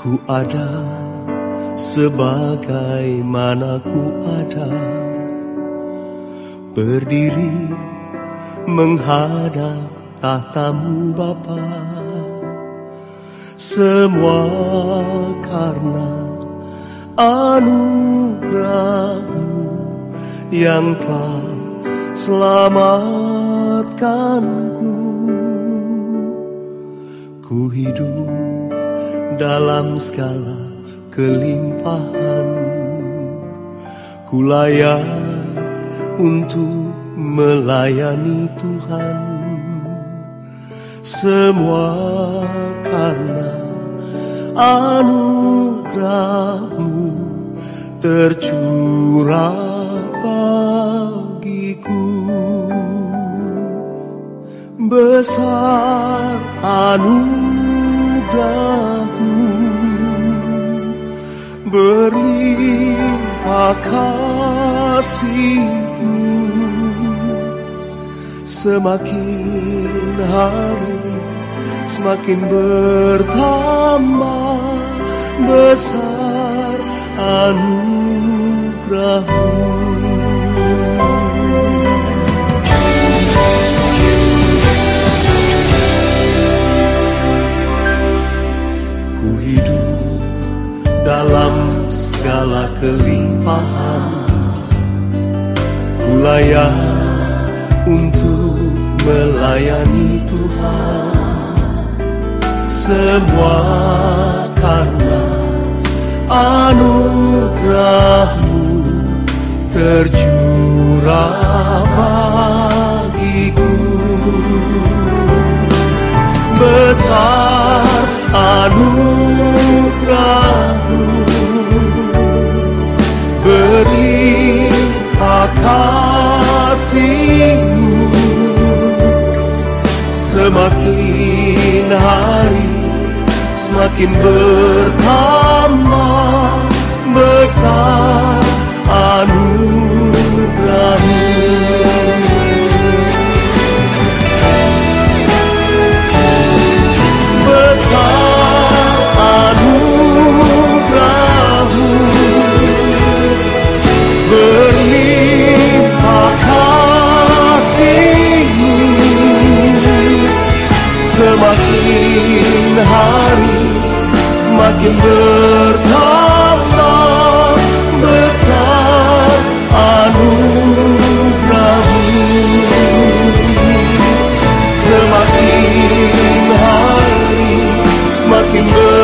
Ku ada sebagaimana ku ada. Berdiri menghadap tahtamu Bapa. Semua karena anugerahmu yang telah selamatkanku Ku hidup dalam segala kelimpahan. Ku layak untuk melayani Tuhan. Semua karena anugerahmu tercurah bagiku. Besar anugerahmu Berlimpah kasihmu. Semakin hari semakin bertambah besar anugerahmu. Ku hidup dalam segala kelimpahan. Ku layak untuk melayani Tuhan. Semua kasihmu Semakin hari semakin bertambah besar Semakin bertambah besar anugerahmu. Semakin hari semakin ber